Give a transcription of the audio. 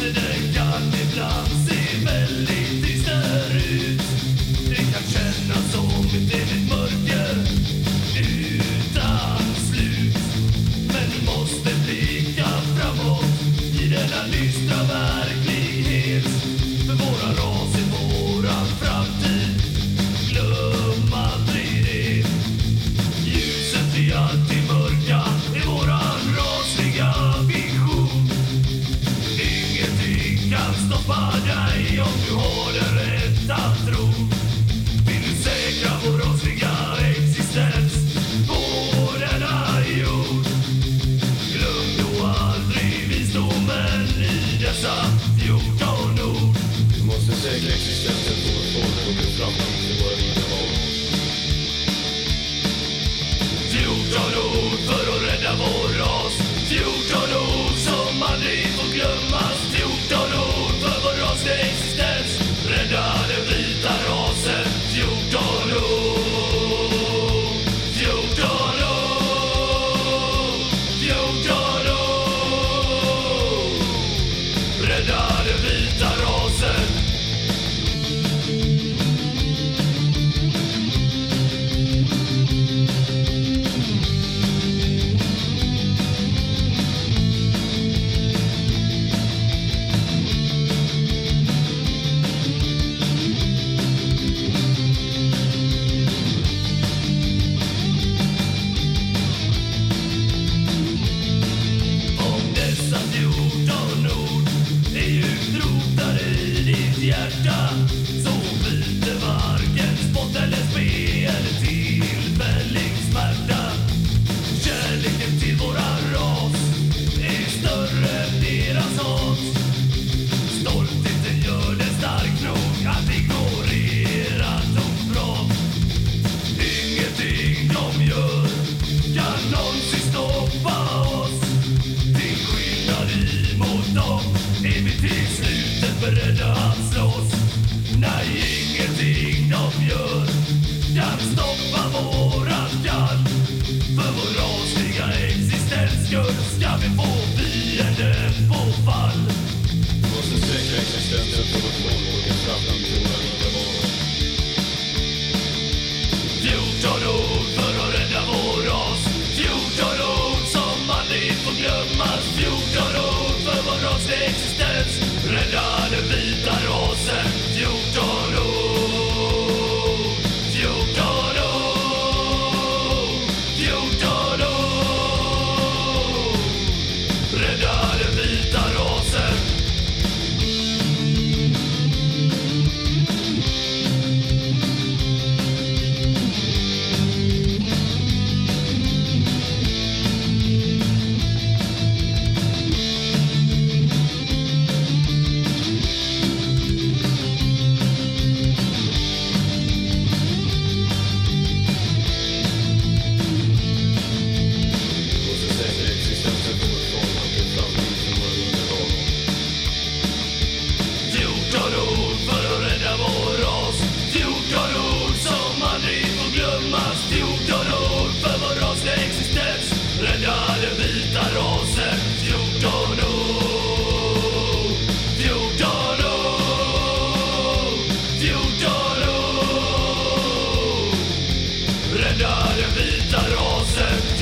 lite däckat ibland kan stoppa dig om du håller hjärta så byter varken spott eller spe eller tillfällig smärta. Kärleken till våra ras är större än deras hat. Stoltheten gör det stark nog att ignorera de. Ingenting de gör kan någonsin stoppa oss. Till skillnad emot dem är vi till slutet beredda att slå glömmas 14 år för vår rasliga existens. Rädda den vita rasen 14 år. Rädda den vita rasen